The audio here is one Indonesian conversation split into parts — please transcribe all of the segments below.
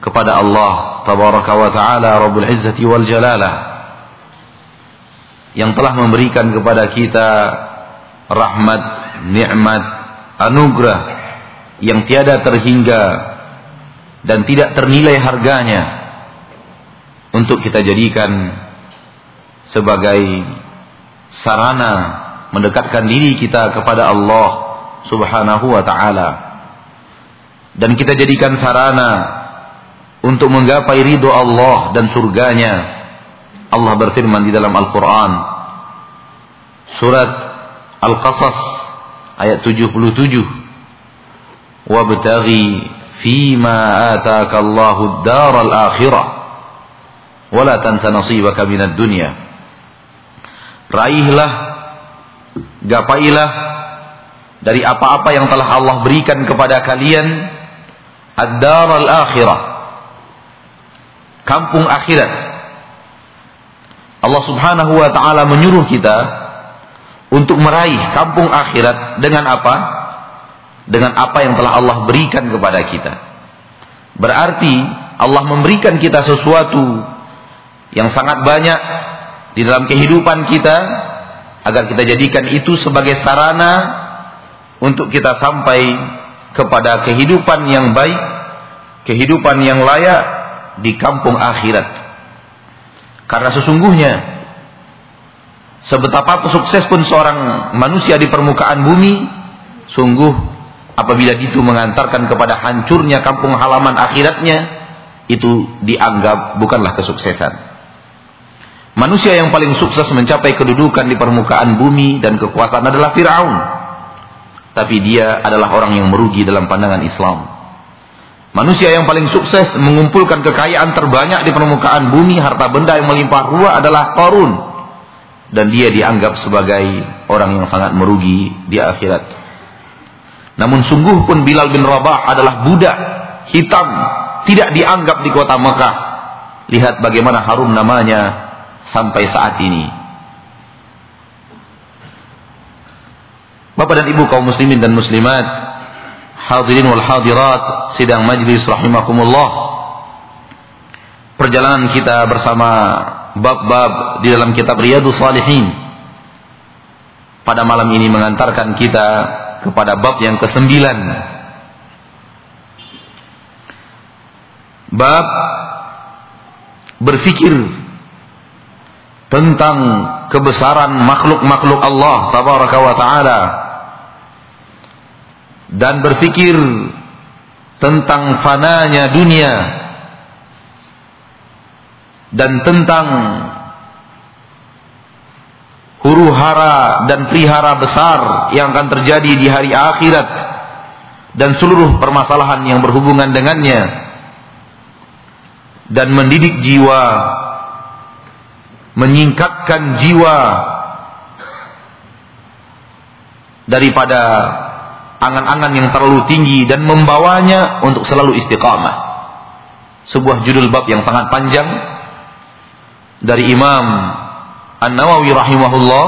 kepada Allah tabaraka wa taala rabbul izzati wal jalalah yang telah memberikan kepada kita rahmat, nikmat, anugerah yang tiada terhingga dan tidak ternilai harganya untuk kita jadikan sebagai sarana mendekatkan diri kita kepada Allah Subhanahu wa taala. Dan kita jadikan sarana untuk menggapai ridho Allah dan surganya. Allah berfirman di dalam Al-Quran. Surat Al-Qasas ayat 77. Wabtaghi fima ataka Allahu ad-dar al-akhirah. Wala tansa nasibaka minad dunya. Raihlah, gapailah dari apa-apa yang telah Allah berikan kepada kalian ad-dar al-akhirah kampung akhirat Allah subhanahu wa ta'ala menyuruh kita untuk meraih kampung akhirat dengan apa? dengan apa yang telah Allah berikan kepada kita berarti Allah memberikan kita sesuatu yang sangat banyak di dalam kehidupan kita agar kita jadikan itu sebagai sarana untuk kita sampai kepada kehidupan yang baik, kehidupan yang layak di kampung akhirat. Karena sesungguhnya sebetapa sukses pun seorang manusia di permukaan bumi, sungguh apabila itu mengantarkan kepada hancurnya kampung halaman akhiratnya, itu dianggap bukanlah kesuksesan. Manusia yang paling sukses mencapai kedudukan di permukaan bumi dan kekuasaan adalah Firaun tapi dia adalah orang yang merugi dalam pandangan Islam. Manusia yang paling sukses mengumpulkan kekayaan terbanyak di permukaan bumi, harta benda yang melimpah ruah adalah Qarun. Dan dia dianggap sebagai orang yang sangat merugi di akhirat. Namun sungguh pun Bilal bin Rabah adalah budak hitam, tidak dianggap di kota Mekah. Lihat bagaimana harum namanya sampai saat ini. Bapak dan Ibu kaum muslimin dan muslimat, hadirin wal hadirat sidang majlis rahimakumullah. Perjalanan kita bersama bab-bab di dalam kitab Riyadhus Shalihin pada malam ini mengantarkan kita kepada bab yang kesembilan. Bab berfikir tentang kebesaran makhluk-makhluk Allah tabaraka wa taala dan berpikir tentang fananya dunia dan tentang huru hara dan prihara besar yang akan terjadi di hari akhirat dan seluruh permasalahan yang berhubungan dengannya dan mendidik jiwa menyingkatkan jiwa daripada angan-angan yang terlalu tinggi dan membawanya untuk selalu istiqamah. Sebuah judul bab yang sangat panjang dari Imam An-Nawawi rahimahullah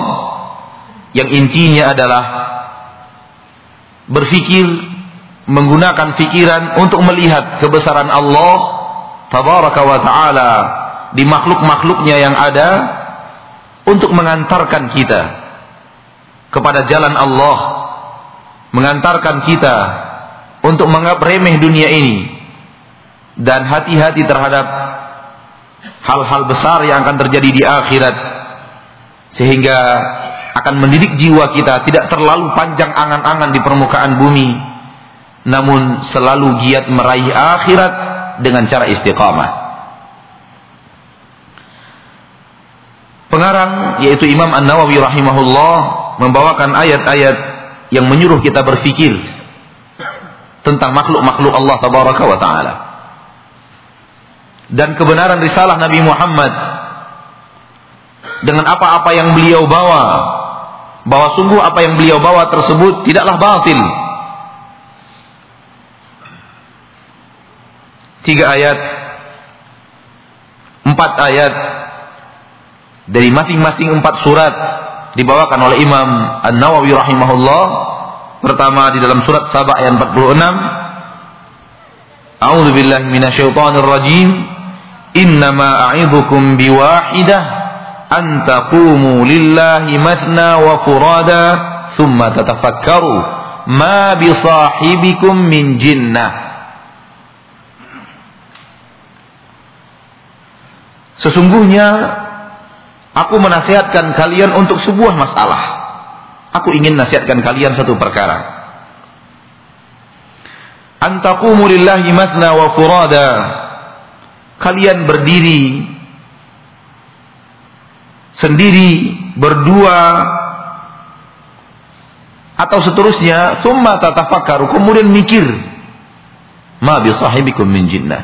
yang intinya adalah berfikir menggunakan pikiran untuk melihat kebesaran Allah tabaraka wa taala di makhluk-makhluknya yang ada untuk mengantarkan kita kepada jalan Allah mengantarkan kita untuk menganggap remeh dunia ini dan hati-hati terhadap hal-hal besar yang akan terjadi di akhirat sehingga akan mendidik jiwa kita tidak terlalu panjang angan-angan di permukaan bumi namun selalu giat meraih akhirat dengan cara istiqamah. Pengarang yaitu Imam An-Nawawi rahimahullah membawakan ayat-ayat yang menyuruh kita berfikir tentang makhluk-makhluk Allah tabaraka wa taala. Dan kebenaran risalah Nabi Muhammad dengan apa-apa yang beliau bawa bahwa sungguh apa yang beliau bawa tersebut tidaklah batil. Tiga ayat empat ayat dari masing-masing empat surat dibawakan oleh Imam An-Nawawi rahimahullah. Pertama di dalam surat Sabah ayat 46 A'udzu billahi minasyaitonir rajim. Innama a'idukum biwahidah an taqumu lillahi mathna wa furada thumma tatafakkaru ma bi sahibikum min jinnah. Sesungguhnya aku menasihatkan kalian untuk sebuah masalah. Aku ingin nasihatkan kalian satu perkara. Antaqumu lillahi mathna wa furada. Kalian berdiri sendiri, berdua atau seterusnya, summa tatafakkaru, kemudian mikir. Ma bi sahibikum min jinnah.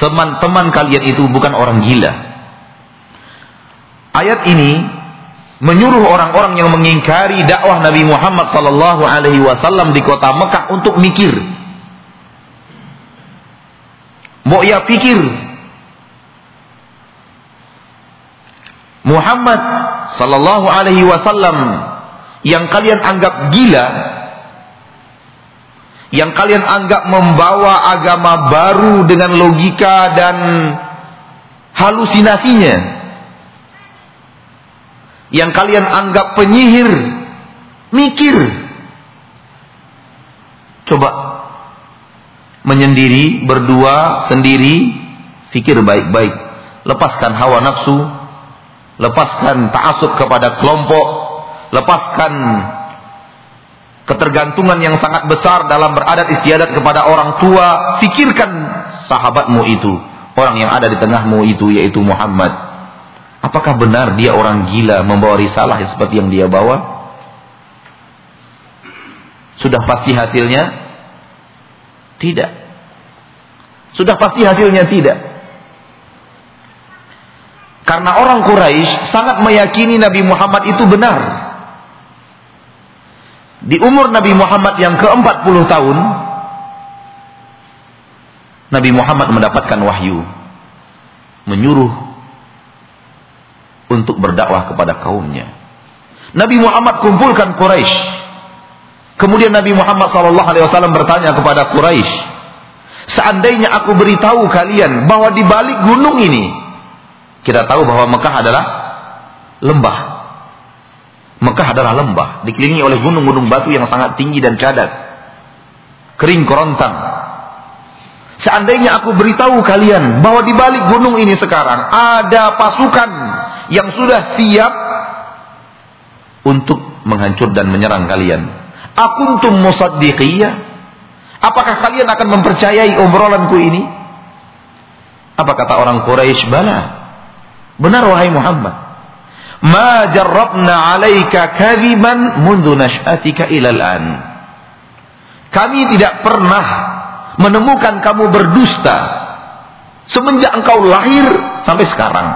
Teman-teman kalian itu bukan orang gila. Ayat ini menyuruh orang-orang yang mengingkari dakwah Nabi Muhammad sallallahu alaihi wasallam di kota Mekah untuk mikir. Mau ya pikir Muhammad sallallahu alaihi wasallam yang kalian anggap gila yang kalian anggap membawa agama baru dengan logika dan halusinasinya yang kalian anggap penyihir mikir. Coba menyendiri berdua sendiri pikir baik-baik. Lepaskan hawa nafsu lepaskan ta'asub kepada kelompok lepaskan ketergantungan yang sangat besar dalam beradat istiadat kepada orang tua, fikirkan sahabatmu itu, orang yang ada di tengahmu itu yaitu Muhammad. Apakah benar dia orang gila membawa risalah seperti yang dia bawa? Sudah pasti hasilnya? Tidak. Sudah pasti hasilnya tidak. Karena orang Quraisy sangat meyakini Nabi Muhammad itu benar. Di umur Nabi Muhammad yang ke-40 tahun, Nabi Muhammad mendapatkan wahyu. Menyuruh untuk berdakwah kepada kaumnya. Nabi Muhammad kumpulkan Quraisy. Kemudian Nabi Muhammad SAW bertanya kepada Quraisy, seandainya aku beritahu kalian bahwa di balik gunung ini, kita tahu bahwa Mekah adalah lembah. Mekah adalah lembah, dikelilingi oleh gunung-gunung batu yang sangat tinggi dan cadat. Kering kerontang. Seandainya aku beritahu kalian bahwa di balik gunung ini sekarang ada pasukan yang sudah siap untuk menghancur dan menyerang kalian. Akuntum musaddiqiyah? Apakah kalian akan mempercayai obrolanku ini? Apa kata orang Quraisy? Bala. Benar wahai Muhammad ma jarrabna 'alaika kadhiban mundu nash'atika ilal an. Kami tidak pernah menemukan kamu berdusta semenjak engkau lahir sampai sekarang.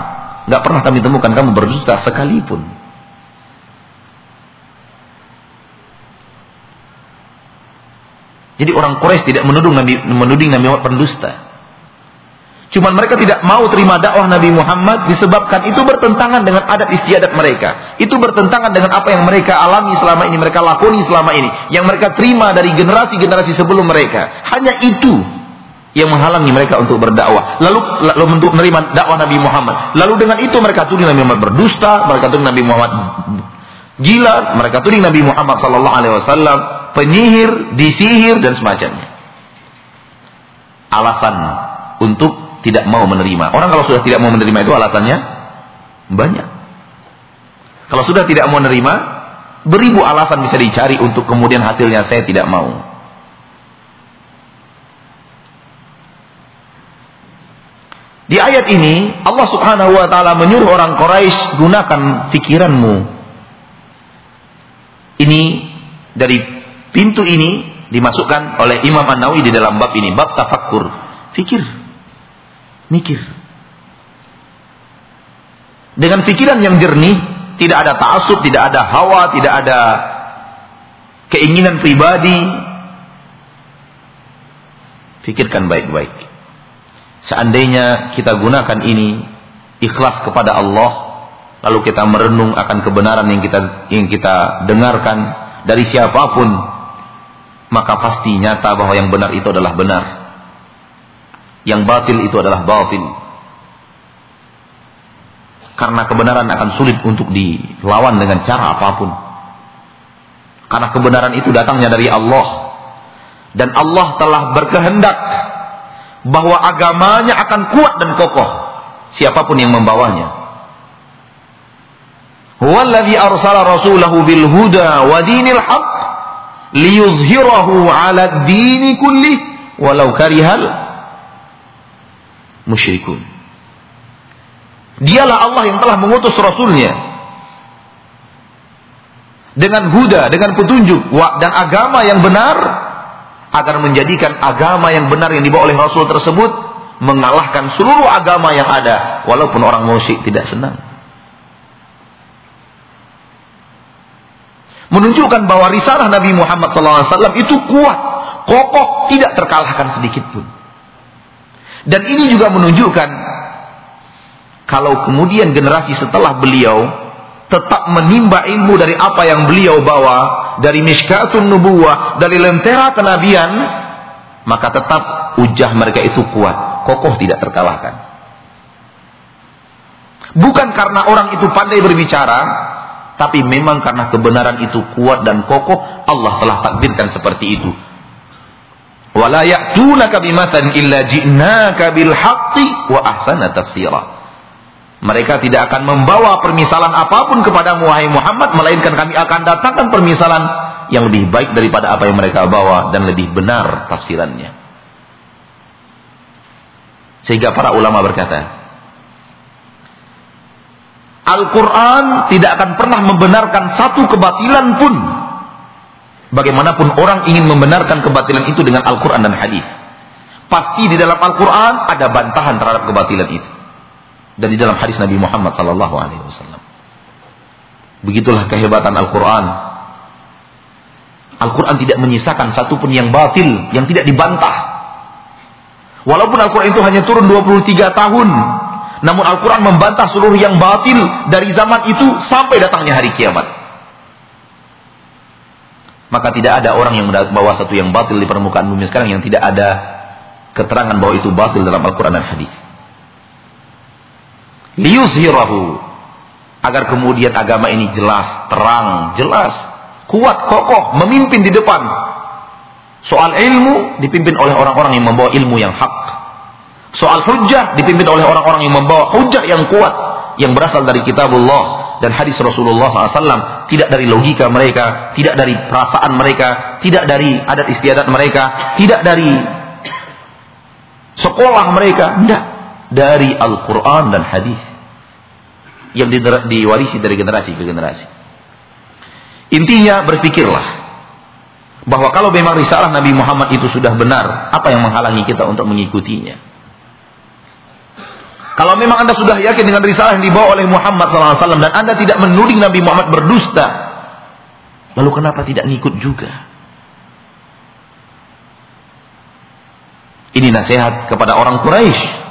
Enggak pernah kami temukan kamu berdusta sekalipun. Jadi orang Quraisy tidak menuduh Nabi menuding Nabi Muhammad pendusta. Cuma mereka tidak mau terima dakwah Nabi Muhammad disebabkan itu bertentangan dengan adat istiadat mereka. Itu bertentangan dengan apa yang mereka alami selama ini, mereka lakoni selama ini. Yang mereka terima dari generasi-generasi sebelum mereka. Hanya itu yang menghalangi mereka untuk berdakwah. Lalu, lalu untuk menerima dakwah Nabi Muhammad. Lalu dengan itu mereka tuding Nabi Muhammad berdusta, mereka tuding Nabi Muhammad gila, mereka tuding Nabi Muhammad sallallahu alaihi wasallam penyihir, disihir dan semacamnya. Alasan untuk tidak mau menerima. Orang kalau sudah tidak mau menerima itu alasannya banyak. Kalau sudah tidak mau menerima, beribu alasan bisa dicari untuk kemudian hasilnya saya tidak mau. Di ayat ini Allah Subhanahu wa taala menyuruh orang Quraisy gunakan pikiranmu. Ini dari pintu ini dimasukkan oleh Imam An-Nawawi di dalam bab ini, bab tafakkur, fikir, mikir. Dengan pikiran yang jernih, tidak ada ta'assub, tidak ada hawa, tidak ada keinginan pribadi. Pikirkan baik-baik. Seandainya kita gunakan ini ikhlas kepada Allah, lalu kita merenung akan kebenaran yang kita yang kita dengarkan dari siapa pun, maka pasti nyata bahwa yang benar itu adalah benar. Yang batil itu adalah batil. Karena kebenaran akan sulit untuk dilawan dengan cara apa pun. Karena kebenaran itu datangnya dari Allah. Dan Allah telah berkehendak bahwa agamanya akan kuat dan kokoh siapa pun yang membawanya. Huwallazi arsala rasulahu bil huda wa dinil haqq liyuzhirahu 'ala dini kulli walau karihal musyrikun. Dialah Allah yang telah mengutus rasulnya dengan huda, dengan petunjuk dan agama yang benar agar menjadikan agama yang benar yang dibawa oleh Rasul tersebut mengalahkan seluruh agama yang ada walaupun orang musyrik tidak senang. Menunjukkan bahwa risalah Nabi Muhammad SAW itu kuat, kokoh, tidak terkalahkan sedikit pun. Dan ini juga menunjukkan kalau kemudian generasi setelah beliau tetap menimba ilmu dari apa yang beliau bawa dari miskatun nubuwah dari lentera kenabian maka tetap ujah mereka itu kuat kokoh tidak terkalahkan. Bukan karena orang itu pandai berbicara tapi memang karena kebenaran itu kuat dan kokoh Allah telah takdirkan seperti itu. Wala ya'tunaka bimathan illa ji'naka bil wa ahsana tafsira mereka tidak akan membawa permisalan apa pun kepada Muhammad, melainkan kami akan datangkan permisalan yang lebih baik daripada apa yang mereka bawa dan lebih benar tafsirannya. Sehingga para ulama berkata, Al-Quran tidak akan pernah membenarkan satu kebatilan pun. Bagaimanapun orang ingin membenarkan kebatilan itu dengan Al-Quran dan hadis. Pasti di dalam Al-Quran ada bantahan terhadap kebatilan itu dan di dalam hadis Nabi Muhammad sallallahu alaihi wasallam. Begitulah kehebatan Al-Qur'an. Al-Qur'an tidak menyisakan satu pun yang batil, yang tidak dibantah. Walaupun Al-Qur'an itu hanya turun 23 tahun, namun Al-Qur'an membantah seluruh yang batil dari zaman itu sampai datangnya hari kiamat. Maka tidak ada orang yang membawa satu yang batil di permukaan bumi sekarang yang tidak ada keterangan bahwa itu batil dalam Al-Qur'an dan hadis liyuzhirahu agar kemudian agama ini jelas, terang, jelas, kuat, kokoh, memimpin di depan. Soal ilmu dipimpin oleh orang-orang yang membawa ilmu yang hak. Soal hujjah dipimpin oleh orang-orang yang membawa hujjah yang kuat yang berasal dari kitabullah dan hadis Rasulullah SAW tidak dari logika mereka, tidak dari perasaan mereka, tidak dari adat istiadat mereka, tidak dari sekolah mereka, tidak dari Al-Quran dan hadis yang diwarisi dari generasi ke generasi. Intinya berpikirlah bahwa kalau memang risalah Nabi Muhammad itu sudah benar, apa yang menghalangi kita untuk mengikutinya? Kalau memang anda sudah yakin dengan risalah yang dibawa oleh Muhammad SAW dan anda tidak menuding Nabi Muhammad berdusta, lalu kenapa tidak ngikut juga? Ini nasihat kepada orang Quraisy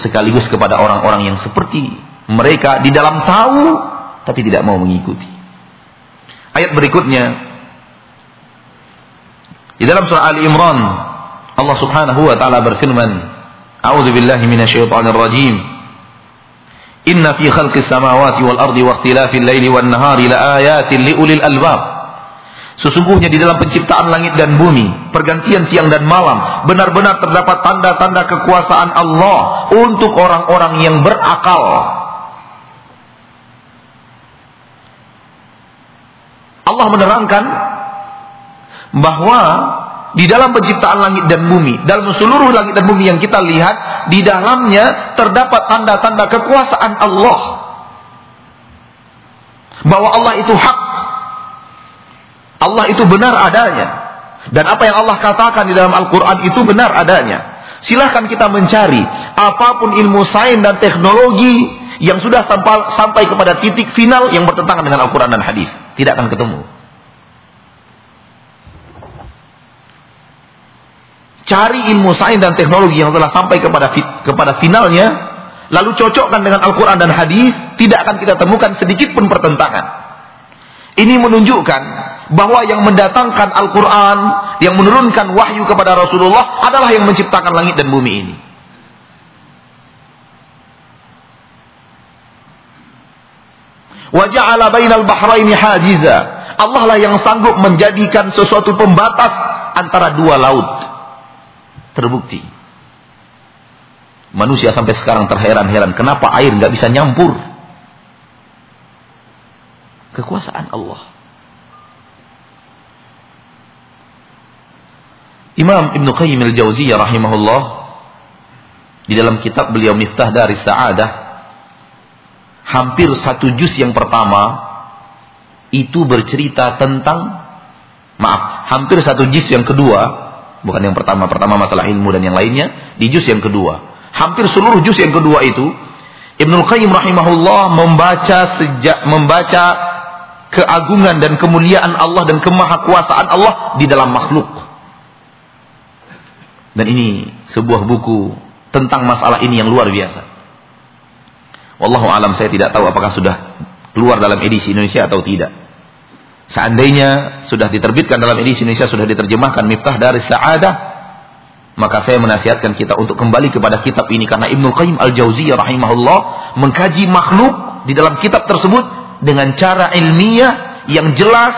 sekaligus kepada orang-orang yang seperti mereka di dalam tahu tapi tidak mau mengikuti. Ayat berikutnya di dalam surah Ali Imran Allah Subhanahu wa taala berfirman, "A'udzu billahi minasyaitonir rajim. Inna fi khalqis samawati wal ardi wa ikhtilafil laili wan nahari laayatin liulil albab." Sesungguhnya di dalam penciptaan langit dan bumi, pergantian siang dan malam, benar-benar terdapat tanda-tanda kekuasaan Allah untuk orang-orang yang berakal. Allah menerangkan bahwa di dalam penciptaan langit dan bumi, dalam seluruh langit dan bumi yang kita lihat, di dalamnya terdapat tanda-tanda kekuasaan Allah. Bahwa Allah itu hak Allah itu benar adanya. Dan apa yang Allah katakan di dalam Al-Quran itu benar adanya. Silahkan kita mencari apa pun ilmu sains dan teknologi yang sudah sampai, sampai kepada titik final yang bertentangan dengan Al-Quran dan hadis. Tidak akan ketemu. Cari ilmu sains dan teknologi yang telah sampai kepada kepada finalnya, lalu cocokkan dengan Al-Quran dan hadis, tidak akan kita temukan sedikit pun pertentangan. Ini menunjukkan bahwa yang mendatangkan Al-Quran, yang menurunkan wahyu kepada Rasulullah adalah yang menciptakan langit dan bumi ini. Waja'ala bainal bahraini hajiza. Allah lah yang sanggup menjadikan sesuatu pembatas antara dua laut. Terbukti. Manusia sampai sekarang terheran-heran. Kenapa air nggak bisa nyampur? Kekuasaan Allah. Imam Ibn Qayyim al-Jauziyah rahimahullah di dalam kitab beliau Miftah dari Sa'adah hampir satu juz yang pertama itu bercerita tentang maaf, hampir satu juz yang kedua, bukan yang pertama, pertama masalah ilmu dan yang lainnya, di juz yang kedua. Hampir seluruh juz yang kedua itu Ibnu Qayyim rahimahullah membaca sejak membaca keagungan dan kemuliaan Allah dan kemahakuasaan Allah di dalam makhluk. Dan ini sebuah buku tentang masalah ini yang luar biasa. Wallahu alam saya tidak tahu apakah sudah keluar dalam edisi Indonesia atau tidak. Seandainya sudah diterbitkan dalam edisi Indonesia sudah diterjemahkan Miftah dari Sa'adah, maka saya menasihatkan kita untuk kembali kepada kitab ini karena Ibnu Qayyim Al-Jauziyah rahimahullah mengkaji makhluk di dalam kitab tersebut dengan cara ilmiah yang jelas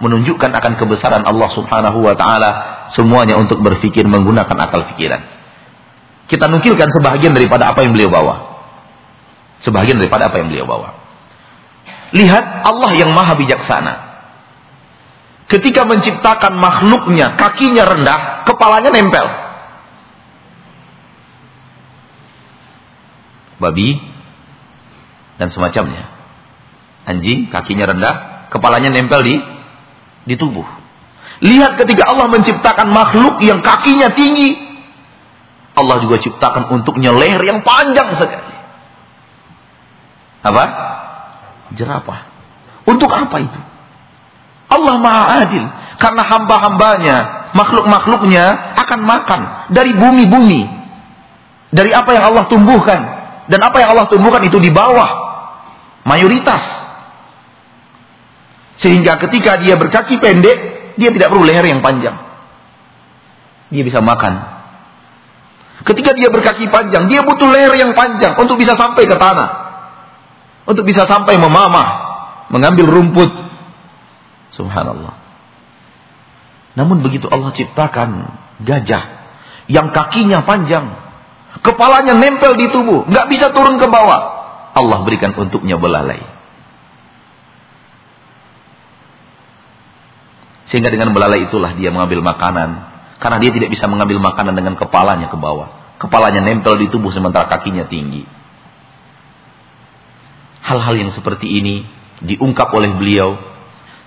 menunjukkan akan kebesaran Allah Subhanahu wa taala semuanya untuk berpikir menggunakan akal pikiran. Kita nukilkan sebahagian daripada apa yang beliau bawa. Sebahagian daripada apa yang beliau bawa. Lihat Allah yang maha bijaksana. Ketika menciptakan makhluknya, kakinya rendah, kepalanya nempel. Babi dan semacamnya. Anjing, kakinya rendah, kepalanya nempel di di tubuh. Lihat ketika Allah menciptakan makhluk yang kakinya tinggi. Allah juga ciptakan untuknya leher yang panjang sekali. Apa? Jerapah. Untuk apa itu? Allah maha adil. Karena hamba-hambanya, makhluk-makhluknya akan makan dari bumi-bumi. Dari apa yang Allah tumbuhkan. Dan apa yang Allah tumbuhkan itu di bawah. Mayoritas. Sehingga ketika dia berkaki pendek, dia tidak perlu leher yang panjang. Dia bisa makan. Ketika dia berkaki panjang, dia butuh leher yang panjang untuk bisa sampai ke tanah. Untuk bisa sampai memamah, mengambil rumput. Subhanallah. Namun begitu Allah ciptakan gajah yang kakinya panjang, kepalanya nempel di tubuh, nggak bisa turun ke bawah. Allah berikan untuknya belalai. Sehingga dengan belalai itulah dia mengambil makanan. Karena dia tidak bisa mengambil makanan dengan kepalanya ke bawah. Kepalanya nempel di tubuh sementara kakinya tinggi. Hal-hal yang seperti ini diungkap oleh beliau.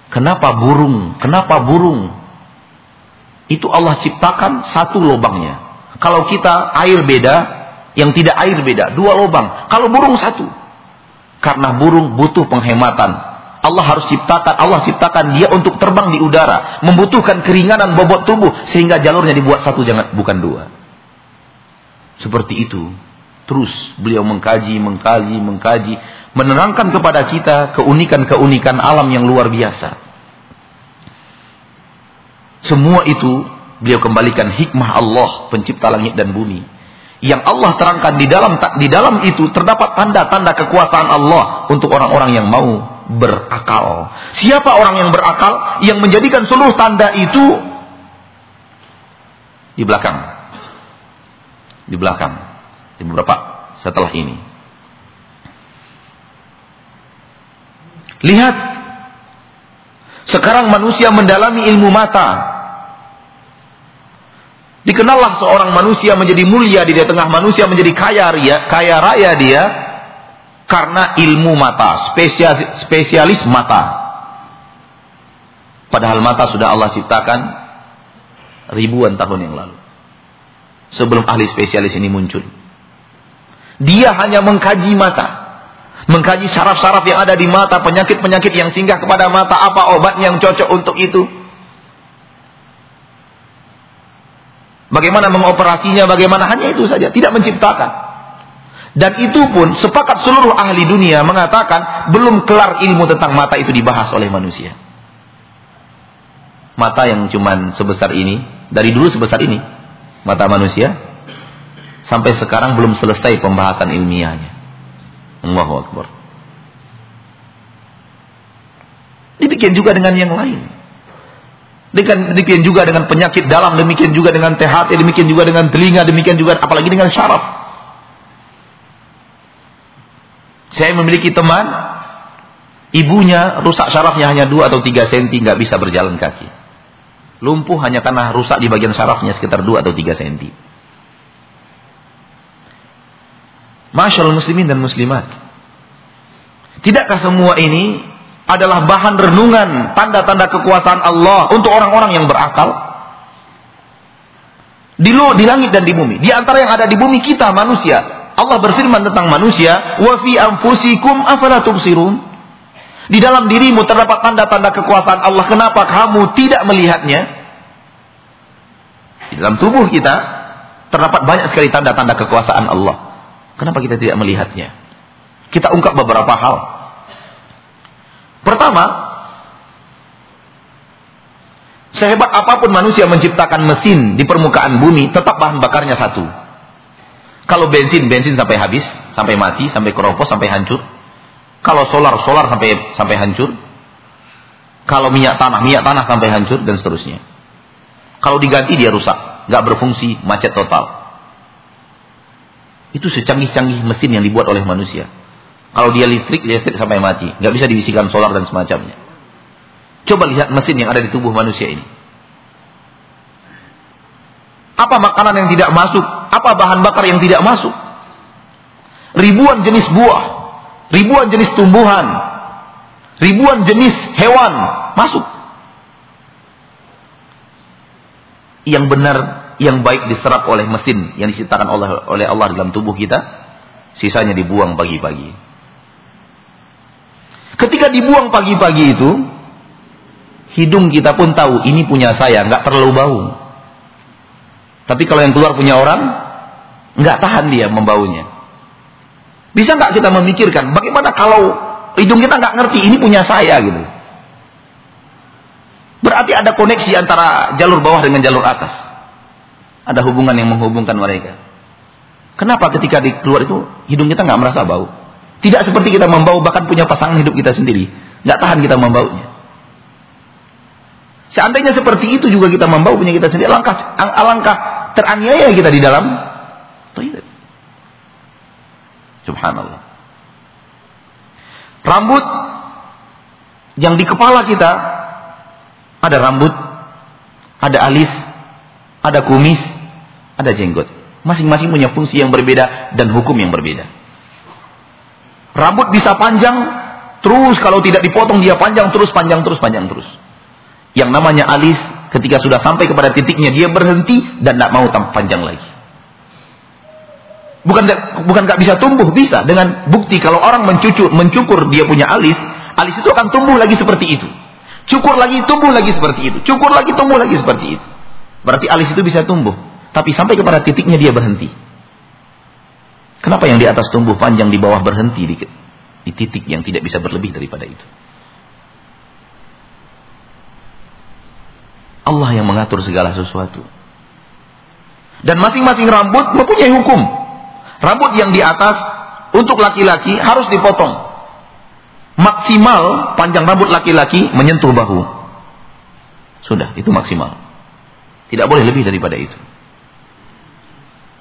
Kenapa burung? Kenapa burung? Itu Allah ciptakan satu lubangnya. Kalau kita air beda, yang tidak air beda, dua lubang. Kalau burung satu. Karena burung butuh penghematan, Allah harus ciptakan, Allah ciptakan dia untuk terbang di udara, membutuhkan keringanan bobot tubuh sehingga jalurnya dibuat satu jangan bukan dua. Seperti itu. Terus beliau mengkaji, mengkaji, mengkaji, menerangkan kepada kita keunikan-keunikan alam yang luar biasa. Semua itu beliau kembalikan hikmah Allah pencipta langit dan bumi. Yang Allah terangkan di dalam di dalam itu terdapat tanda-tanda kekuasaan Allah untuk orang-orang yang mau berakal. Siapa orang yang berakal yang menjadikan seluruh tanda itu di belakang. Di belakang. Di beberapa setelah ini. Lihat. Sekarang manusia mendalami ilmu mata. Dikenallah seorang manusia menjadi mulia di tengah manusia menjadi kaya raya, kaya raya dia karena ilmu mata, spesialis, spesialis mata. Padahal mata sudah Allah ciptakan ribuan tahun yang lalu. Sebelum ahli spesialis ini muncul. Dia hanya mengkaji mata. Mengkaji saraf-saraf yang ada di mata, penyakit-penyakit yang singgah kepada mata, apa obat yang cocok untuk itu. Bagaimana mengoperasinya, bagaimana hanya itu saja, tidak menciptakan. Dan itu pun sepakat seluruh ahli dunia mengatakan belum kelar ilmu tentang mata itu dibahas oleh manusia. Mata yang cuman sebesar ini, dari dulu sebesar ini, mata manusia, sampai sekarang belum selesai pembahasan ilmiahnya. Allahu Akbar. Demikian juga dengan yang lain. Demikian juga dengan penyakit dalam, demikian juga dengan THT, demikian juga dengan telinga, demikian juga apalagi dengan syaraf. Saya memiliki teman, ibunya rusak syarafnya hanya 2 atau 3 cm, nggak bisa berjalan kaki. Lumpuh hanya karena rusak di bagian syarafnya sekitar 2 atau 3 cm. Masya Allah muslimin dan muslimat. Tidakkah semua ini adalah bahan renungan tanda-tanda kekuasaan Allah untuk orang-orang yang berakal. Di, di langit dan di bumi. Di antara yang ada di bumi kita manusia. Allah berfirman tentang manusia, "Wa fi anfusikum afala tubsirun?" Di dalam dirimu terdapat tanda-tanda kekuasaan Allah. Kenapa kamu tidak melihatnya? Di dalam tubuh kita terdapat banyak sekali tanda-tanda kekuasaan Allah. Kenapa kita tidak melihatnya? Kita ungkap beberapa hal. Pertama, sehebat apa pun manusia menciptakan mesin di permukaan bumi, tetap bahan bakarnya satu. Kalau bensin, bensin sampai habis, sampai mati, sampai keropos, sampai hancur. Kalau solar, solar sampai sampai hancur. Kalau minyak tanah, minyak tanah sampai hancur dan seterusnya. Kalau diganti dia rusak, nggak berfungsi, macet total. Itu secanggih-canggih mesin yang dibuat oleh manusia. Kalau dia listrik, listrik sampai mati. Nggak bisa diisikan solar dan semacamnya. Coba lihat mesin yang ada di tubuh manusia ini. Apa makanan yang tidak masuk? Apa bahan bakar yang tidak masuk? Ribuan jenis buah, ribuan jenis tumbuhan, ribuan jenis hewan masuk. Yang benar, yang baik diserap oleh mesin yang diciptakan oleh oleh Allah dalam tubuh kita, sisanya dibuang pagi-pagi. Ketika dibuang pagi-pagi itu, hidung kita pun tahu ini punya saya, nggak terlalu bau. Tapi kalau yang keluar punya orang, nggak tahan dia membaunya. Bisa nggak kita memikirkan bagaimana kalau hidung kita nggak ngerti ini punya saya gitu? Berarti ada koneksi antara jalur bawah dengan jalur atas. Ada hubungan yang menghubungkan mereka. Kenapa ketika di keluar itu hidung kita nggak merasa bau? Tidak seperti kita membau bahkan punya pasangan hidup kita sendiri. Nggak tahan kita membaunya. Seandainya seperti itu juga kita membau punya kita sendiri. Alangkah, alangkah teraniaya kita di dalam toilet. Subhanallah. Rambut yang di kepala kita ada rambut, ada alis, ada kumis, ada jenggot. Masing-masing punya fungsi yang berbeda dan hukum yang berbeda. Rambut bisa panjang terus kalau tidak dipotong dia panjang terus panjang terus panjang terus. Yang namanya alis ketika sudah sampai kepada titiknya dia berhenti dan tidak mau panjang lagi. Bukan bukan nggak bisa tumbuh bisa dengan bukti kalau orang mencucur mencukur dia punya alis, alis itu akan tumbuh lagi seperti itu. Cukur lagi tumbuh lagi seperti itu. Cukur lagi tumbuh lagi seperti itu. Berarti alis itu bisa tumbuh, tapi sampai kepada titiknya dia berhenti. Kenapa yang di atas tumbuh panjang di bawah berhenti di, di titik yang tidak bisa berlebih daripada itu? Allah yang mengatur segala sesuatu. Dan masing-masing rambut mempunyai hukum. Rambut yang di atas untuk laki-laki harus dipotong. Maksimal panjang rambut laki-laki menyentuh bahu. Sudah, itu maksimal. Tidak boleh lebih daripada itu.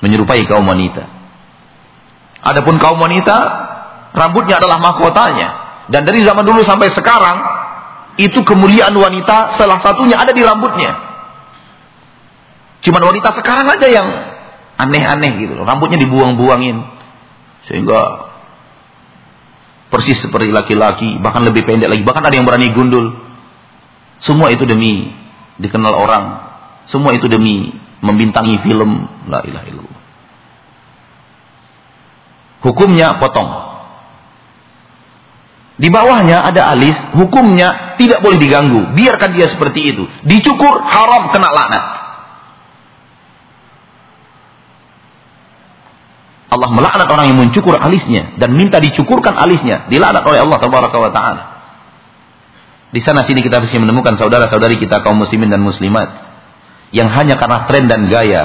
Menyerupai kaum wanita. Adapun kaum wanita, rambutnya adalah mahkotanya. Dan dari zaman dulu sampai sekarang, itu kemuliaan wanita salah satunya ada di rambutnya. Cuman wanita sekarang aja yang aneh-aneh gitu. Rambutnya dibuang-buangin. Sehingga persis seperti laki-laki, bahkan lebih pendek lagi, bahkan ada yang berani gundul. Semua itu demi dikenal orang, semua itu demi membintangi film, la ilaha illallah. Hukumnya potong. Di bawahnya ada alis, hukumnya tidak boleh diganggu. Biarkan dia seperti itu. Dicukur haram kena laknat. Allah melaknat orang yang mencukur alisnya dan minta dicukurkan alisnya, dilaknat oleh Allah tabaraka wa taala. Di sana sini kita bisa menemukan saudara-saudari kita kaum muslimin dan muslimat yang hanya karena tren dan gaya,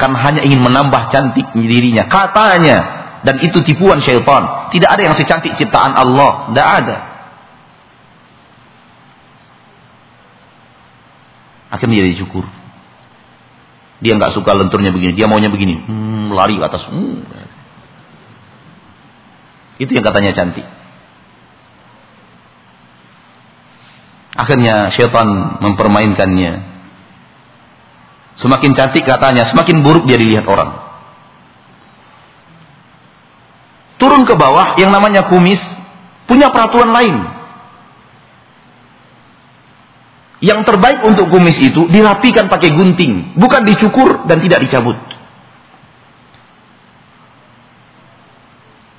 kan hanya ingin menambah cantik dirinya, katanya dan itu tipuan syaitan. Tidak ada yang secantik ciptaan Allah, tidak ada. Akhirnya dia dicukur. Dia nggak suka lenturnya begini, dia maunya begini, hmm, lari ke atas. Hmm. Itu yang katanya cantik. Akhirnya syaitan mempermainkannya. Semakin cantik katanya, semakin buruk dia dilihat orang. Turun ke bawah yang namanya kumis punya peraturan lain. Yang terbaik untuk kumis itu dirapikan pakai gunting, bukan dicukur dan tidak dicabut.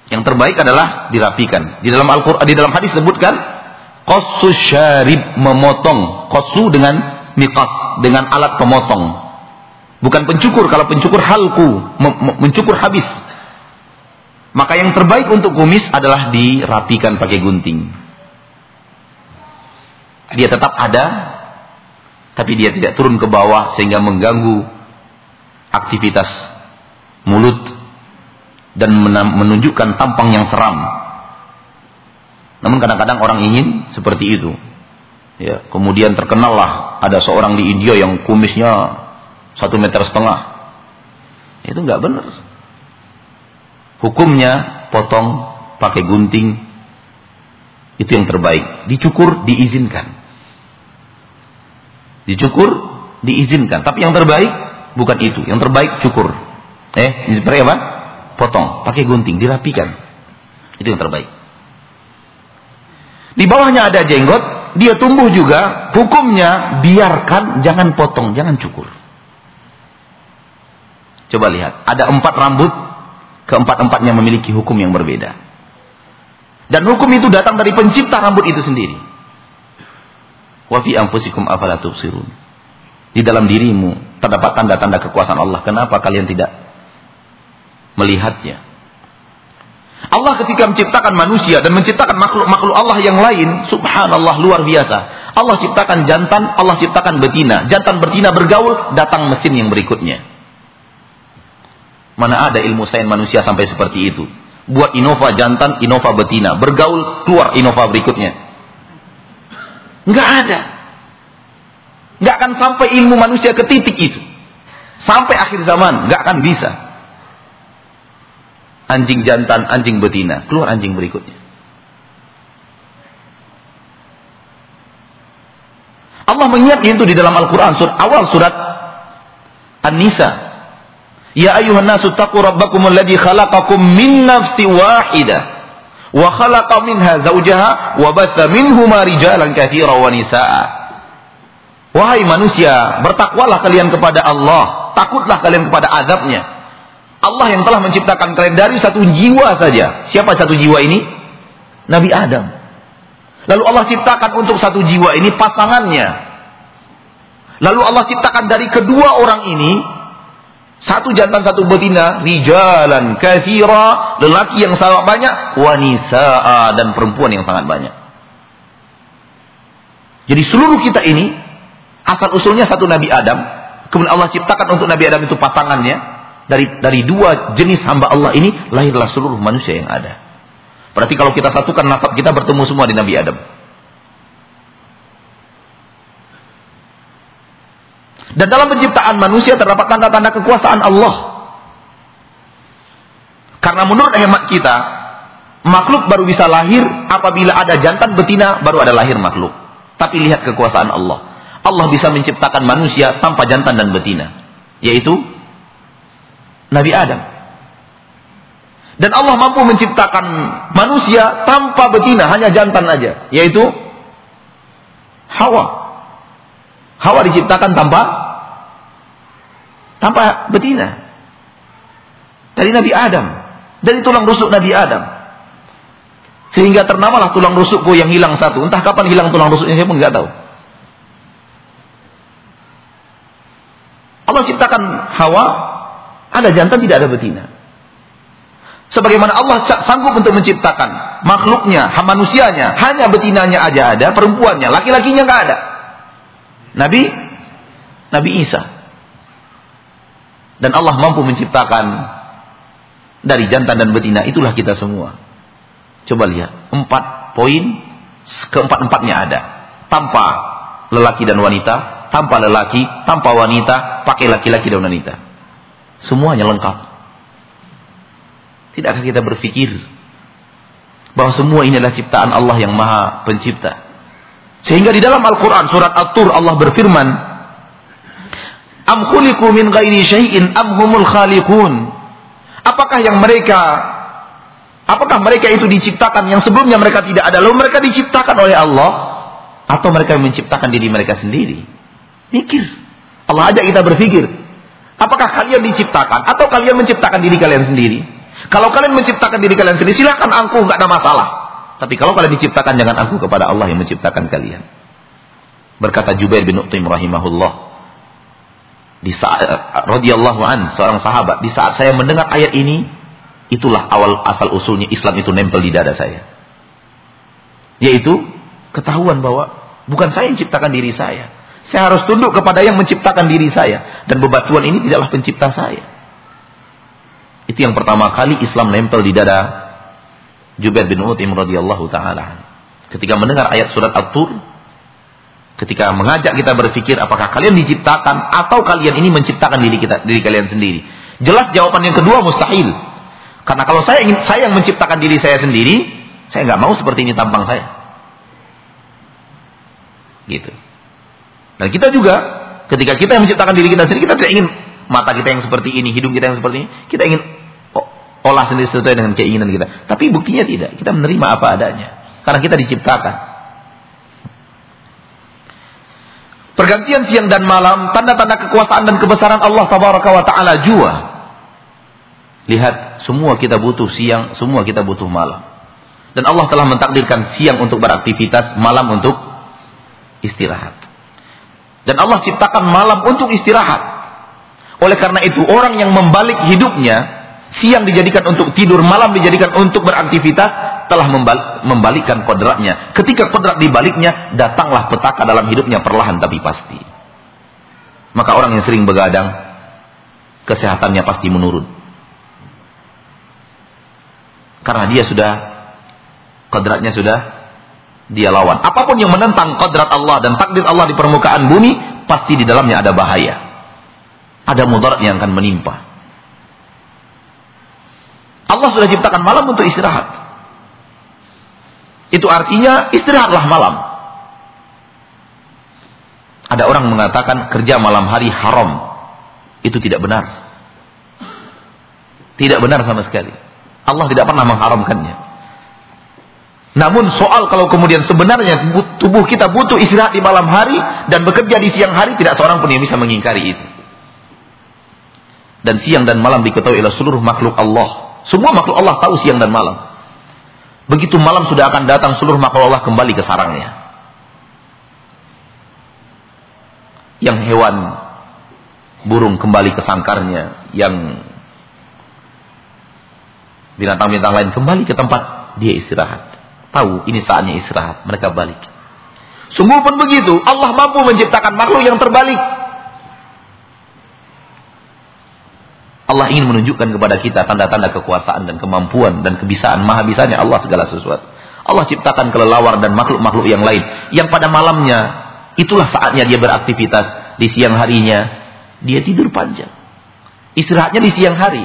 Yang terbaik adalah dirapikan. Di dalam Al-Qur'an di dalam hadis disebutkan qassus syarib memotong, qassu dengan miqas dengan alat pemotong. Bukan pencukur, kalau pencukur halku, mencukur habis. Maka yang terbaik untuk kumis adalah dirapikan pakai gunting. Dia tetap ada, tapi dia tidak turun ke bawah sehingga mengganggu aktivitas mulut dan menunjukkan tampang yang seram. Namun kadang-kadang orang ingin seperti itu. Ya, kemudian terkenallah ada seorang di India yang kumisnya satu meter setengah. Itu nggak benar. Hukumnya potong pakai gunting itu yang terbaik. Dicukur diizinkan. Dicukur diizinkan. Tapi yang terbaik bukan itu. Yang terbaik cukur. Eh, seperti apa? Potong, pakai gunting, dirapikan. Itu yang terbaik. Di bawahnya ada jenggot, dia tumbuh juga. Hukumnya biarkan, jangan potong, jangan cukur. Coba lihat, ada empat rambut, keempat-empatnya memiliki hukum yang berbeda. Dan hukum itu datang dari pencipta rambut itu sendiri. Wa fi anfusikum afala tubsirun. Di dalam dirimu terdapat tanda-tanda kekuasaan Allah. Kenapa kalian tidak melihatnya? Allah ketika menciptakan manusia dan menciptakan makhluk-makhluk Allah yang lain, subhanallah luar biasa. Allah ciptakan jantan, Allah ciptakan betina. Jantan betina bergaul, datang mesin yang berikutnya. Mana ada ilmu sains manusia sampai seperti itu? Buat Innova jantan, Innova betina, bergaul, keluar Innova berikutnya. Nggak ada. Nggak akan sampai ilmu manusia ke titik itu. Sampai akhir zaman, nggak akan bisa. Anjing jantan, anjing betina, keluar anjing berikutnya. Allah mengingatkan itu di dalam Al-Quran awal surat An-Nisa. Ya ayuhan nasu taqu rabbakum alladhi khalaqakum min nafsi wahidah wa khalaqa minha zawjaha wa batha minhuma rijalan katsira wa nisaa. Wahai manusia, bertakwalah kalian kepada Allah, takutlah kalian kepada azabnya. Allah yang telah menciptakan kalian dari satu jiwa saja. Siapa satu jiwa ini? Nabi Adam. Lalu Allah ciptakan untuk satu jiwa ini pasangannya. Lalu Allah ciptakan dari kedua orang ini satu jantan satu betina, rijalan kathira, lelaki yang sangat banyak, wanita dan perempuan yang sangat banyak. Jadi seluruh kita ini asal usulnya satu Nabi Adam, kemudian Allah ciptakan untuk Nabi Adam itu pasangannya dari dari dua jenis hamba Allah ini lahirlah seluruh manusia yang ada. Berarti kalau kita satukan nasab kita bertemu semua di Nabi Adam. Dan dalam penciptaan manusia terdapat tanda-tanda kekuasaan Allah. Karena menurut hemat kita, makhluk baru bisa lahir apabila ada jantan betina baru ada lahir makhluk. Tapi lihat kekuasaan Allah. Allah bisa menciptakan manusia tanpa jantan dan betina. Yaitu Nabi Adam. Dan Allah mampu menciptakan manusia tanpa betina, hanya jantan aja. Yaitu Hawa. Hawa diciptakan tanpa tanpa betina. Dari Nabi Adam. Dari tulang rusuk Nabi Adam. Sehingga ternamalah tulang rusukku yang hilang satu. Entah kapan hilang tulang rusuknya saya pun nggak tahu. Allah ciptakan Hawa, ada jantan tidak ada betina. Sebagaimana Allah sanggup untuk menciptakan makhluknya, manusianya, hanya betinanya aja ada, perempuannya, laki-lakinya nggak ada. Nabi Nabi Isa dan Allah mampu menciptakan dari jantan dan betina itulah kita semua. Coba lihat, empat poin keempat-empatnya ada. Tanpa lelaki dan wanita, tanpa lelaki, tanpa wanita, pakai laki-laki dan wanita. Semuanya lengkap. Tidakkah kita berpikir bahwa semua ini adalah ciptaan Allah yang Maha Pencipta? Sehingga di dalam Al-Quran surat At-Tur Allah berfirman, Am khuliqu min ghairi syai'in am humul khaliqun? Apakah yang mereka apakah mereka itu diciptakan yang sebelumnya mereka tidak ada lalu mereka diciptakan oleh Allah atau mereka yang menciptakan diri mereka sendiri? Mikir. Allah ajak kita berpikir. Apakah kalian diciptakan atau kalian menciptakan diri kalian sendiri? Kalau kalian menciptakan diri kalian sendiri silahkan angkuh nggak ada masalah. Tapi kalau kalian diciptakan jangan angkuh kepada Allah yang menciptakan kalian. Berkata Jubair bin Uqtim rahimahullah, di saat radhiyallahu an seorang sahabat di saat saya mendengar ayat ini itulah awal asal usulnya Islam itu nempel di dada saya. Yaitu ketahuan bahwa bukan saya yang ciptakan diri saya. Saya harus tunduk kepada yang menciptakan diri saya. Dan bebatuan ini tidaklah pencipta saya. Itu yang pertama kali Islam nempel di dada Jubair bin Utim radhiyallahu taala ketika mendengar ayat surat At-Tur Ketika mengajak kita berpikir apakah kalian diciptakan atau kalian ini menciptakan diri kita diri kalian sendiri. Jelas jawaban yang kedua mustahil. Karena kalau saya ingin saya yang menciptakan diri saya sendiri, saya nggak mau seperti ini tampang saya. Gitu. Dan kita juga ketika kita yang menciptakan diri kita sendiri, kita tidak ingin mata kita yang seperti ini, hidung kita yang seperti ini, kita ingin olah sendiri sesuai dengan keinginan kita. Tapi buktinya tidak. Kita menerima apa adanya. Karena kita diciptakan. Pergantian siang dan malam, tanda-tanda kekuasaan dan kebesaran Allah tabaraka wa taala jua. Lihat, semua kita butuh siang, semua kita butuh malam. Dan Allah telah mentakdirkan siang untuk beraktivitas, malam untuk istirahat. Dan Allah ciptakan malam untuk istirahat. Oleh karena itu, orang yang membalik hidupnya siang dijadikan untuk tidur, malam dijadikan untuk beraktivitas, telah membalikkan kodratnya. Ketika kodrat dibaliknya, datanglah petaka dalam hidupnya perlahan tapi pasti. Maka orang yang sering begadang, kesehatannya pasti menurun. Karena dia sudah, kodratnya sudah dia lawan. Apa pun yang menentang kodrat Allah dan takdir Allah di permukaan bumi, pasti di dalamnya ada bahaya. Ada mudarat yang akan menimpa. Allah sudah ciptakan malam untuk istirahat. Itu artinya istirahatlah malam. Ada orang mengatakan kerja malam hari haram. Itu tidak benar. Tidak benar sama sekali. Allah tidak pernah mengharamkannya. Namun soal kalau kemudian sebenarnya tubuh kita butuh istirahat di malam hari dan bekerja di siang hari tidak seorang pun yang bisa mengingkari itu. Dan siang dan malam diketahui oleh seluruh makhluk Allah semua makhluk Allah tahu siang dan malam. Begitu malam sudah akan datang seluruh makhluk Allah kembali ke sarangnya. Yang hewan burung kembali ke sangkarnya, yang binatang-binatang lain kembali ke tempat dia istirahat. Tahu ini saatnya istirahat, mereka balik. Sungguh pun begitu, Allah mampu menciptakan makhluk yang terbalik. Allah ingin menunjukkan kepada kita tanda-tanda kekuasaan dan kemampuan dan kebisaan maha bisanya Allah segala sesuatu. Allah ciptakan kelelawar dan makhluk-makhluk yang lain yang pada malamnya itulah saatnya dia beraktivitas di siang harinya dia tidur panjang. Istirahatnya di siang hari.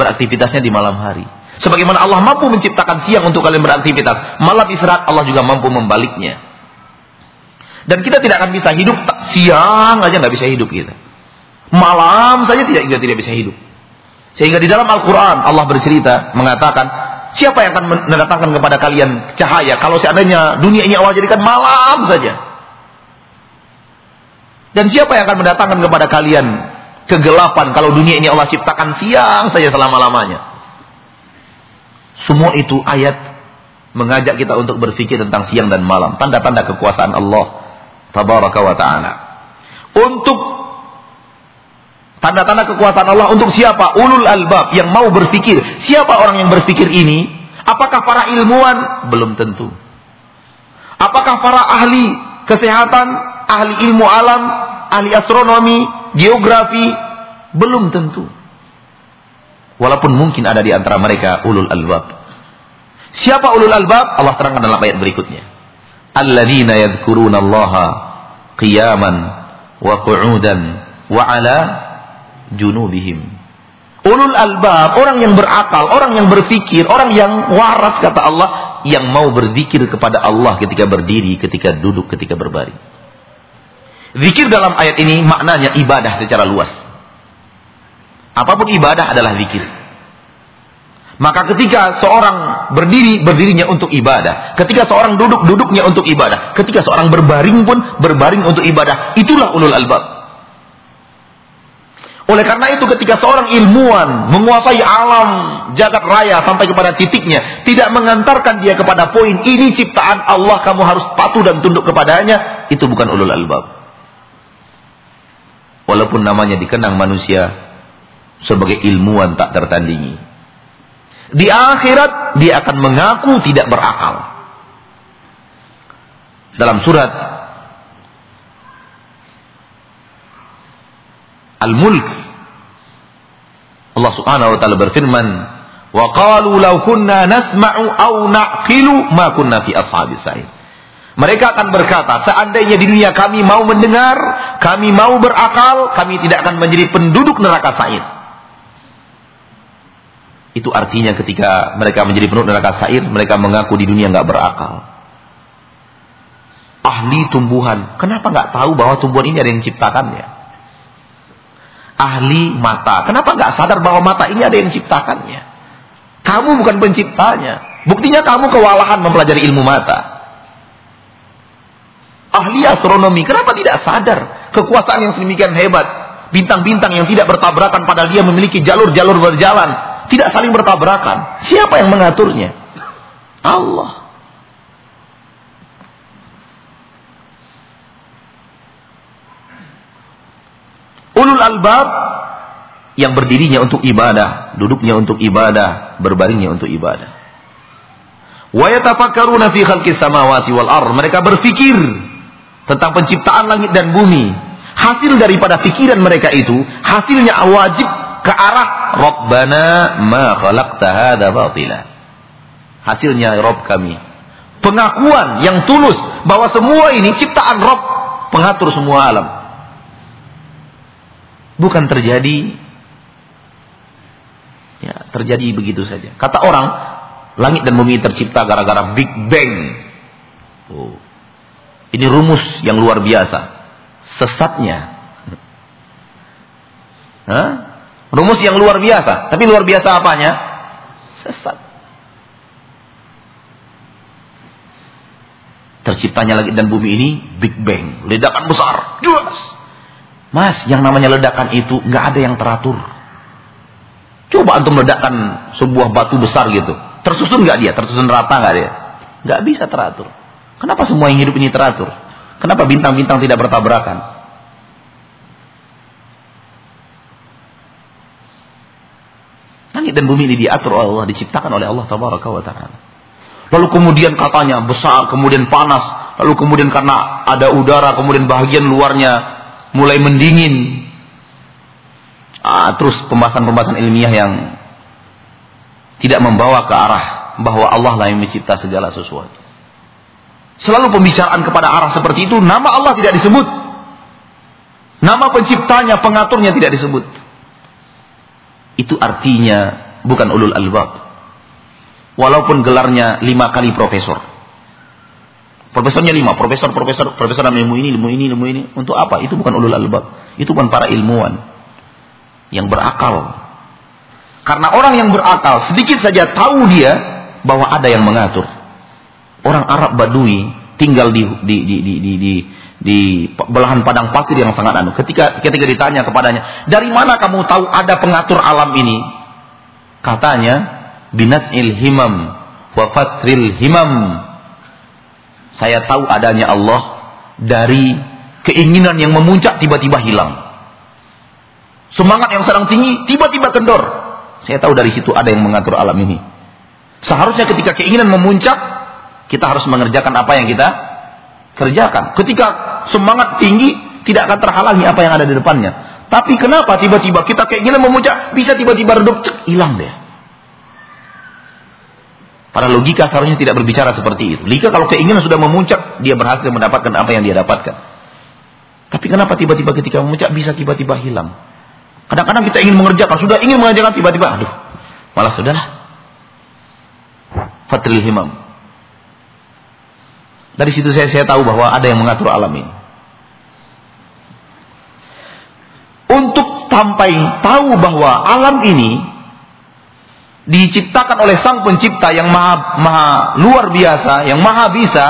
Beraktivitasnya di malam hari. Sebagaimana Allah mampu menciptakan siang untuk kalian beraktivitas, malam istirahat Allah juga mampu membaliknya. Dan kita tidak akan bisa hidup siang aja nggak bisa hidup kita. Malam saja tidak tidak, tidak bisa hidup. Sehingga di dalam Al-Quran Allah bercerita mengatakan siapa yang akan mendatangkan kepada kalian cahaya kalau seandainya dunia ini Allah jadikan malam saja. Dan siapa yang akan mendatangkan kepada kalian kegelapan kalau dunia ini Allah ciptakan siang saja selama-lamanya. Semua itu ayat mengajak kita untuk berpikir tentang siang dan malam, tanda-tanda kekuasaan Allah tabaraka wa taala. Untuk Tanda-tanda kekuasaan Allah untuk siapa? Ulul albab yang mau berpikir. Siapa orang yang berpikir ini? Apakah para ilmuwan? Belum tentu. Apakah para ahli kesehatan, ahli ilmu alam, ahli astronomi, geografi? Belum tentu. Walaupun mungkin ada di antara mereka ulul albab. Siapa ulul albab? Allah terangkan dalam ayat berikutnya. Alladzina yadhkuruna Allah qiyaman wa qu'udan wa ala junubihim. Ulul albab, orang yang berakal, orang yang berfikir, orang yang waras kata Allah, yang mau berzikir kepada Allah ketika berdiri, ketika duduk, ketika berbaring. Zikir dalam ayat ini maknanya ibadah secara luas. Apa pun ibadah adalah zikir. Maka ketika seorang berdiri, berdirinya untuk ibadah. Ketika seorang duduk, duduknya untuk ibadah. Ketika seorang berbaring pun, berbaring untuk ibadah. Itulah ulul albab. Oleh karena itu ketika seorang ilmuwan menguasai alam jagat raya sampai kepada titiknya, tidak mengantarkan dia kepada poin ini ciptaan Allah kamu harus patuh dan tunduk kepadanya, itu bukan ulul albab. Walaupun namanya dikenang manusia sebagai ilmuwan tak tertandingi. Di akhirat dia akan mengaku tidak berakal. Dalam surat Al-Mulk Allah Subhanahu wa taala berfirman, "Wa qalu law kunna nasma'u aw naqilu ma kunna fi ashabis sa'id." Mereka akan berkata, seandainya di dunia kami mau mendengar, kami mau berakal, kami tidak akan menjadi penduduk neraka Sa'id. Itu artinya ketika mereka menjadi penduduk neraka Sa'id, mereka mengaku di dunia nggak berakal. Ahli tumbuhan, kenapa nggak tahu bahwa tumbuhan ini ada yang ciptakannya? Ahli mata. Kenapa nggak sadar bahwa mata ini ada yang menciptakannya? Kamu bukan penciptanya. Buktinya kamu kewalahan mempelajari ilmu mata. Ahli astronomi, kenapa tidak sadar kekuasaan yang sedemikian hebat? Bintang-bintang yang tidak bertabrakan padahal dia memiliki jalur-jalur berjalan. Tidak saling bertabrakan. Siapa yang mengaturnya? Allah. Ulul albab yang berdirinya untuk ibadah, duduknya untuk ibadah, berbaringnya untuk ibadah. Wa yatafakkaruna fi khalqis samawati wal ard. Mereka berfikir tentang penciptaan langit dan bumi. Hasil daripada pikiran mereka itu, hasilnya wajib ke arah Rabbana ma khalaqta hadza batila. Hasilnya Rabb kami. Pengakuan yang tulus bahwa semua ini ciptaan Rabb pengatur semua alam bukan terjadi ya terjadi begitu saja. Kata orang, langit dan bumi tercipta gara-gara Big Bang. Oh. Ini rumus yang luar biasa. Sesatnya. Hah? Rumus yang luar biasa. Tapi luar biasa apanya? Sesat. Terciptanya langit dan bumi ini Big Bang. Ledakan besar. Jelas. Mas, yang namanya ledakan itu nggak ada yang teratur. Coba antum ledakan sebuah batu besar gitu. Tersusun nggak dia? Tersusun rata nggak dia? Nggak bisa teratur. Kenapa semua yang hidup ini teratur? Kenapa bintang-bintang tidak bertabrakan? Langit dan bumi ini diatur oleh Allah, diciptakan oleh Allah Tabaraka wa Ta'ala. Lalu kemudian katanya besar, kemudian panas, lalu kemudian karena ada udara, kemudian bagian luarnya mulai mendingin. uh, terus pembahasan-pembahasan ilmiah yang tidak membawa ke arah bahwa Allah lah yang mencipta segala sesuatu. Selalu pembicaraan kepada arah seperti itu, nama Allah tidak disebut. Nama penciptanya, pengaturnya tidak disebut. Itu artinya bukan ulul albab. Walaupun gelarnya lima kali profesor. Profesornya lima, profesor, profesor, profesor ilmu ini, ilmu ini, ilmu ini. Untuk apa? Itu bukan ulul albab. Itu bukan para ilmuwan. Yang berakal. Karena orang yang berakal sedikit saja tahu dia bahwa ada yang mengatur. Orang Arab Badui tinggal di di di di di, di, di belahan padang pasir yang sangat anu. Ketika ketika ditanya kepadanya, "Dari mana kamu tahu ada pengatur alam ini?" Katanya, "Binas'il himam wa fatril himam." Saya tahu adanya Allah dari keinginan yang memuncak tiba-tiba hilang. Semangat yang sedang tinggi tiba-tiba kendor. Saya tahu dari situ ada yang mengatur alam ini. Seharusnya ketika keinginan memuncak, kita harus mengerjakan apa yang kita kerjakan. Ketika semangat tinggi, tidak akan terhalangi apa yang ada di depannya. Tapi kenapa tiba-tiba kita keinginan memuncak, bisa tiba-tiba redup, cek, hilang deh. Para logika seharusnya tidak berbicara seperti itu. Logika kalau keinginan sudah memuncak, dia berhasil mendapatkan apa yang dia dapatkan. Tapi kenapa tiba-tiba ketika memuncak bisa tiba-tiba hilang? Kadang-kadang kita ingin mengerjakan, sudah ingin mengerjakan tiba-tiba, aduh, malah sudahlah. Fatril himam. Dari situ saya saya tahu bahwa ada yang mengatur alam ini. Untuk sampai tahu bahwa alam ini diciptakan oleh sang pencipta yang maha, maha luar biasa, yang maha bisa,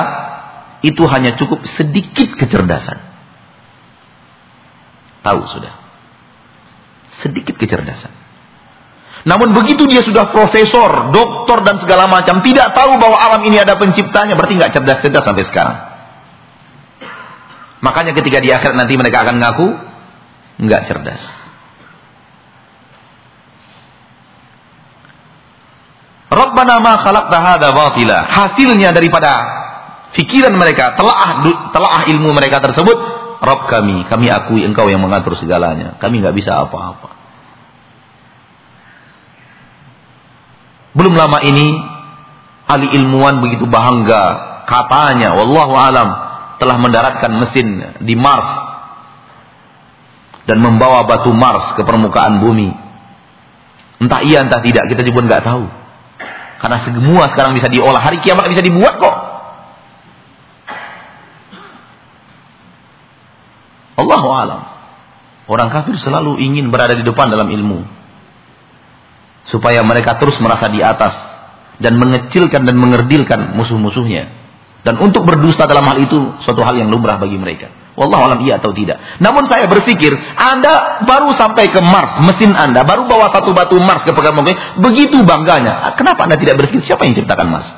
itu hanya cukup sedikit kecerdasan. Tahu sudah. Sedikit kecerdasan. Namun begitu dia sudah profesor, doktor dan segala macam, tidak tahu bahwa alam ini ada penciptanya, berarti nggak cerdas-cerdas sampai sekarang. Makanya ketika di akhirat nanti mereka akan ngaku nggak cerdas. Rabbana ma khalaqta hadza batila. Hasilnya daripada pikiran mereka, telaah telaah ilmu mereka tersebut, Rabb kami, kami akui Engkau yang mengatur segalanya. Kami nggak bisa apa-apa. Belum lama ini ahli ilmuwan begitu bangga katanya wallahu alam telah mendaratkan mesin di Mars dan membawa batu Mars ke permukaan bumi. Entah iya entah tidak, kita juga nggak tahu. Karena semua sekarang bisa diolah. Hari kiamat bisa dibuat kok. Allah alam. Orang kafir selalu ingin berada di depan dalam ilmu. Supaya mereka terus merasa di atas. Dan mengecilkan dan mengerdilkan musuh-musuhnya. Dan untuk berdusta dalam hal itu suatu hal yang lumrah bagi mereka. Wallah alam iya atau tidak. Namun saya berpikir, Anda baru sampai ke Mars, mesin Anda baru bawa satu batu Mars ke pekan mungkin, begitu bangganya. Kenapa Anda tidak berpikir siapa yang ciptakan Mars?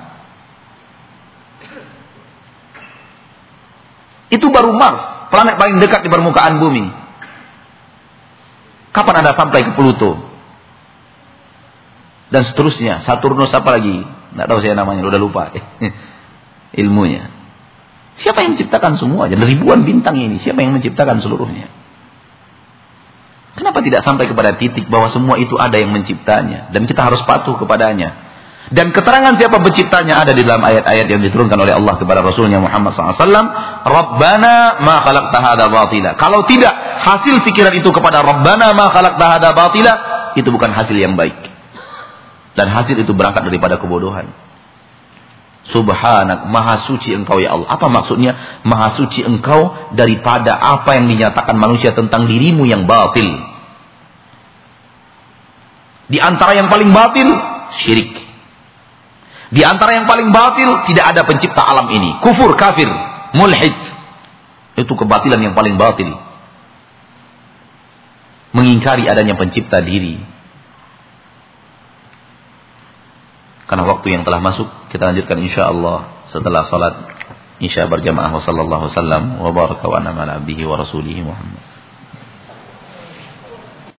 Itu baru Mars, planet paling dekat di permukaan bumi. Kapan Anda sampai ke Pluto? Dan seterusnya, Saturnus apa lagi? Tidak tahu saya namanya, udah lupa ilmunya. Siapa yang menciptakan semua? Jadi ribuan bintang ini, siapa yang menciptakan seluruhnya? Kenapa tidak sampai kepada titik bahwa semua itu ada yang menciptanya dan kita harus patuh kepadanya? Dan keterangan siapa penciptanya ada di dalam ayat-ayat yang diturunkan oleh Allah kepada Rasulnya Muhammad SAW. Rabbana ma khalaqta hadha batila. Kalau tidak hasil pikiran itu kepada Rabbana ma khalaqta hadha batila, itu bukan hasil yang baik. Dan hasil itu berangkat daripada kebodohan. Subhanak, maha suci engkau ya Allah. Apa maksudnya? Maha suci engkau daripada apa yang dinyatakan manusia tentang dirimu yang batil. Di antara yang paling batil, syirik. Di antara yang paling batil, tidak ada pencipta alam ini. Kufur, kafir, mulhid. Itu kebatilan yang paling batil. Mengingkari adanya pencipta diri. Karena waktu yang telah masuk, kita lanjutkan insya Allah setelah salat Isya berjamaah wa sallallahu wasallam wa baraka wa rasulihi Muhammad.